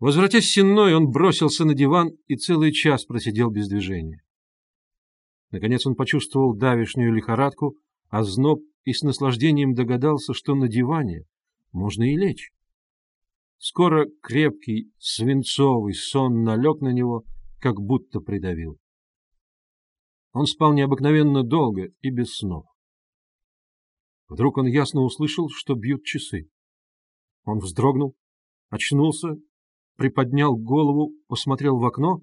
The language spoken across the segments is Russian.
Возвратясь сенной, он бросился на диван и целый час просидел без движения. Наконец он почувствовал давишнюю лихорадку, а зноб и с наслаждением догадался, что на диване можно и лечь. Скоро крепкий, свинцовый сон налег на него, как будто придавил. Он спал необыкновенно долго и без снов. Вдруг он ясно услышал, что бьют часы. Он вздрогнул, очнулся, приподнял голову, посмотрел в окно,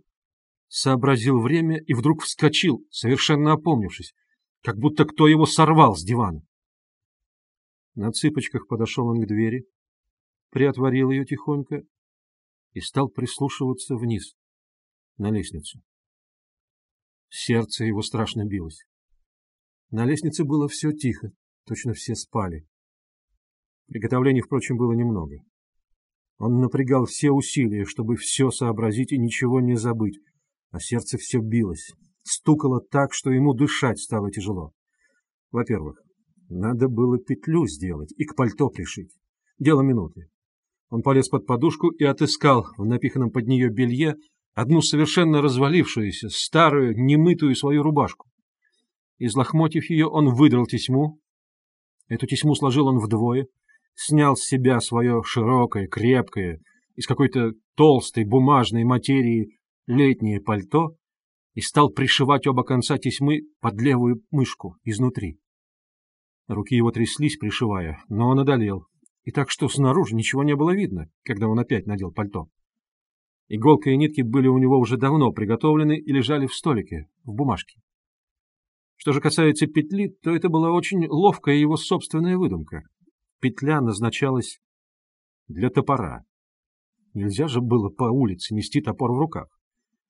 сообразил время и вдруг вскочил, совершенно опомнившись, как будто кто его сорвал с дивана. На цыпочках подошел он к двери, приотворил ее тихонько и стал прислушиваться вниз, на лестницу. Сердце его страшно билось. На лестнице было все тихо, точно все спали. Приготовлений, впрочем, было немного. Он напрягал все усилия, чтобы все сообразить и ничего не забыть, а сердце все билось, стукало так, что ему дышать стало тяжело. Во-первых, надо было петлю сделать и к пальто пришить. Дело минуты. Он полез под подушку и отыскал в напиханном под нее белье одну совершенно развалившуюся, старую, немытую свою рубашку. Из лохмотьев ее он выдрал тесьму. Эту тесьму сложил он вдвое, снял с себя свое широкое, крепкое, из какой-то толстой бумажной материи летнее пальто и стал пришивать оба конца тесьмы под левую мышку изнутри. Руки его тряслись, пришивая, но он одолел, и так что снаружи ничего не было видно, когда он опять надел пальто. Иголка и нитки были у него уже давно приготовлены и лежали в столике, в бумажке. Что же касается петли, то это была очень ловкая его собственная выдумка. Петля назначалась для топора. Нельзя же было по улице нести топор в руках.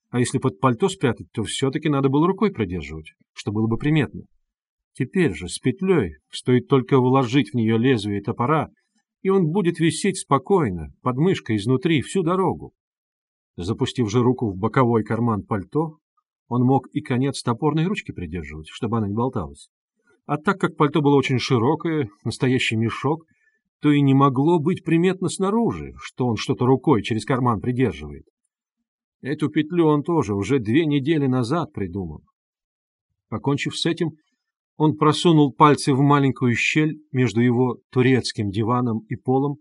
А если под пальто спрятать, то все-таки надо было рукой продерживать, что было бы приметно. Теперь же с петлей стоит только вложить в нее лезвие топора, и он будет висеть спокойно, под мышкой изнутри всю дорогу. Запустив же руку в боковой карман пальто, он мог и конец топорной ручки придерживать, чтобы она не болталась. А так как пальто было очень широкое, настоящий мешок, то и не могло быть приметно снаружи, что он что-то рукой через карман придерживает. Эту петлю он тоже уже две недели назад придумал. Покончив с этим, он просунул пальцы в маленькую щель между его турецким диваном и полом,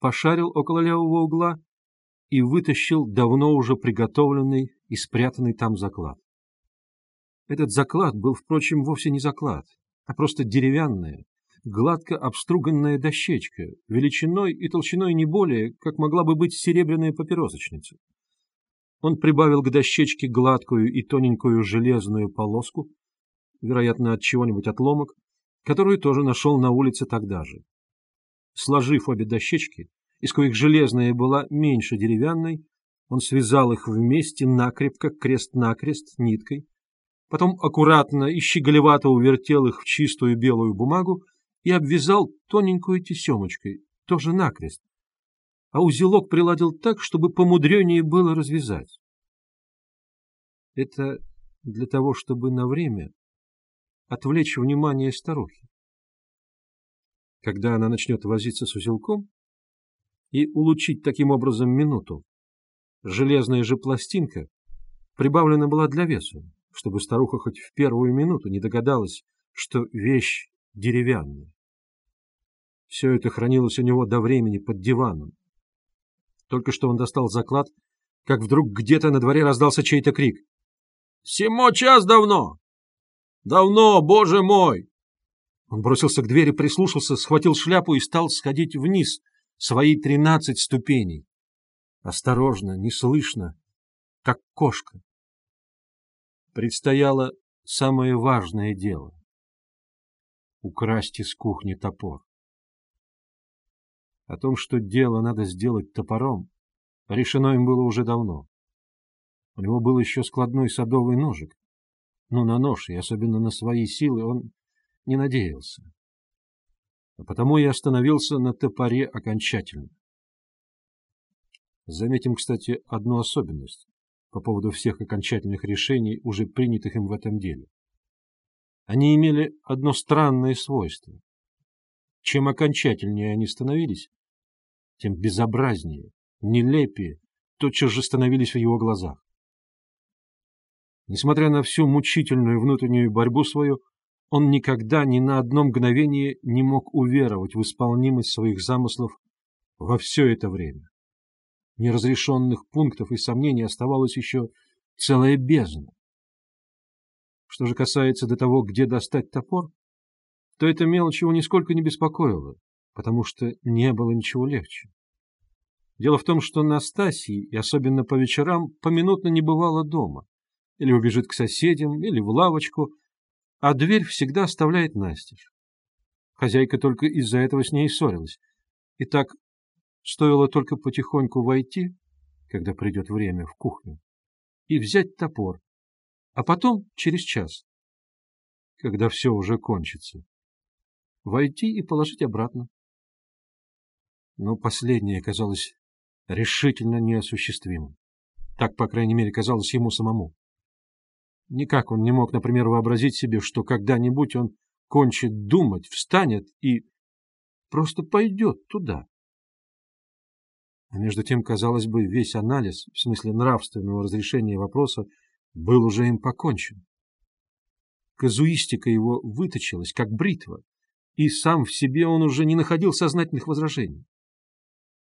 пошарил около левого угла и вытащил давно уже приготовленный и спрятанный там заклад. Этот заклад был, впрочем, вовсе не заклад, а просто деревянная, гладко обструганная дощечка, величиной и толщиной не более, как могла бы быть серебряная папиросочница. Он прибавил к дощечке гладкую и тоненькую железную полоску, вероятно, от чего-нибудь отломок, которую тоже нашел на улице тогда же. Сложив обе дощечки, из коих железная была меньше деревянной, он связал их вместе накрепко, крест-накрест, ниткой, потом аккуратно и щеголевато увертел их в чистую белую бумагу и обвязал тоненькую тесемочкой, тоже накрест, а узелок приладил так, чтобы помудренее было развязать. Это для того, чтобы на время отвлечь внимание старухи. Когда она начнет возиться с узелком, и улучшить таким образом минуту. Железная же пластинка прибавлена была для весу, чтобы старуха хоть в первую минуту не догадалась, что вещь деревянная. Все это хранилось у него до времени под диваном. Только что он достал заклад, как вдруг где-то на дворе раздался чей-то крик. «Симо час давно! Давно, боже мой!» Он бросился к двери, прислушался, схватил шляпу и стал сходить вниз — свои тринадцать ступеней. Осторожно, неслышно, как кошка. Предстояло самое важное дело — украсть из кухни топор. О том, что дело надо сделать топором, решено им было уже давно. У него был еще складной садовый ножик, но на нож, и особенно на свои силы, он не надеялся а потому и остановился на топоре окончательно. Заметим, кстати, одну особенность по поводу всех окончательных решений, уже принятых им в этом деле. Они имели одно странное свойство. Чем окончательнее они становились, тем безобразнее, нелепее, тотчас же становились в его глазах. Несмотря на всю мучительную внутреннюю борьбу свою, он никогда ни на одно мгновение не мог уверовать в исполнимость своих замыслов во все это время. Неразрешенных пунктов и сомнений оставалось еще целая бездна. Что же касается до того, где достать топор, то эта мелочь его нисколько не беспокоила, потому что не было ничего легче. Дело в том, что Настасьи, и особенно по вечерам, поминутно не бывало дома. Или убежит к соседям, или в лавочку, а дверь всегда оставляет настежь. Хозяйка только из-за этого с ней ссорилась. И так стоило только потихоньку войти, когда придет время, в кухню, и взять топор, а потом через час, когда все уже кончится, войти и положить обратно. Но последнее казалось решительно неосуществимым. Так, по крайней мере, казалось ему самому. Никак он не мог, например, вообразить себе, что когда-нибудь он кончит думать, встанет и просто пойдет туда. А между тем, казалось бы, весь анализ, в смысле нравственного разрешения вопроса, был уже им покончен. Казуистика его выточилась, как бритва, и сам в себе он уже не находил сознательных возражений.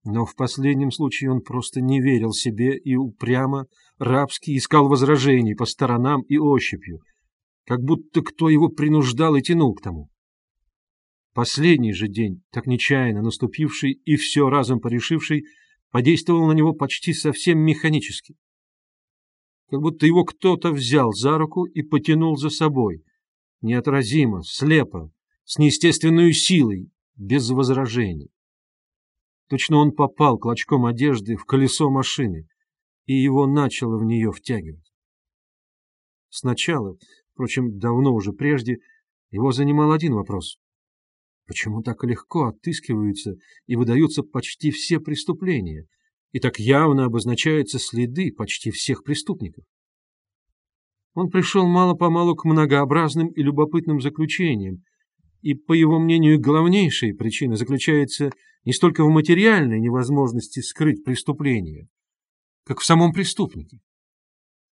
Но в последнем случае он просто не верил себе и упрямо, рабски искал возражений по сторонам и ощупью, как будто кто его принуждал и тянул к тому. Последний же день, так нечаянно наступивший и все разом порешивший, подействовал на него почти совсем механически. Как будто его кто-то взял за руку и потянул за собой, неотразимо, слепо, с неестественной силой, без возражений. Точно он попал клочком одежды в колесо машины, и его начало в нее втягивать. Сначала, впрочем, давно уже прежде, его занимал один вопрос. Почему так легко отыскиваются и выдаются почти все преступления, и так явно обозначаются следы почти всех преступников? Он пришел мало-помалу к многообразным и любопытным заключениям, и, по его мнению, главнейшая причина заключается не столько в материальной невозможности скрыть преступление, как в самом преступнике.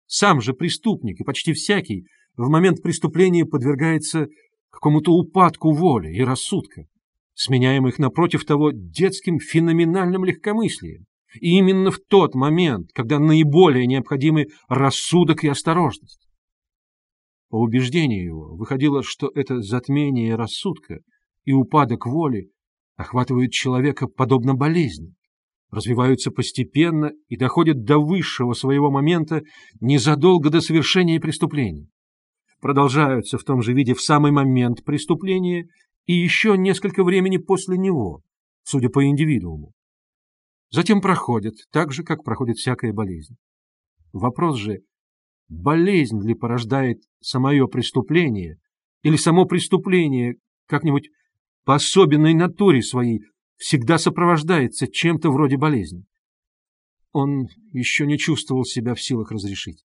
Сам же преступник, и почти всякий, в момент преступления подвергается какому-то упадку воли и рассудка, сменяемых напротив того детским феноменальным легкомыслием. И именно в тот момент, когда наиболее необходимы рассудок и осторожность. По убеждению его выходило, что это затмение рассудка и упадок воли охватывают человека подобно болезни, развиваются постепенно и доходят до высшего своего момента незадолго до совершения преступления, продолжаются в том же виде в самый момент преступления и еще несколько времени после него, судя по индивидууму. Затем проходят, так же, как проходит всякая болезнь. Вопрос же, болезнь ли порождает самое преступление, или само преступление как-нибудь по особенной натуре своей всегда сопровождается чем-то вроде болезни. Он еще не чувствовал себя в силах разрешить.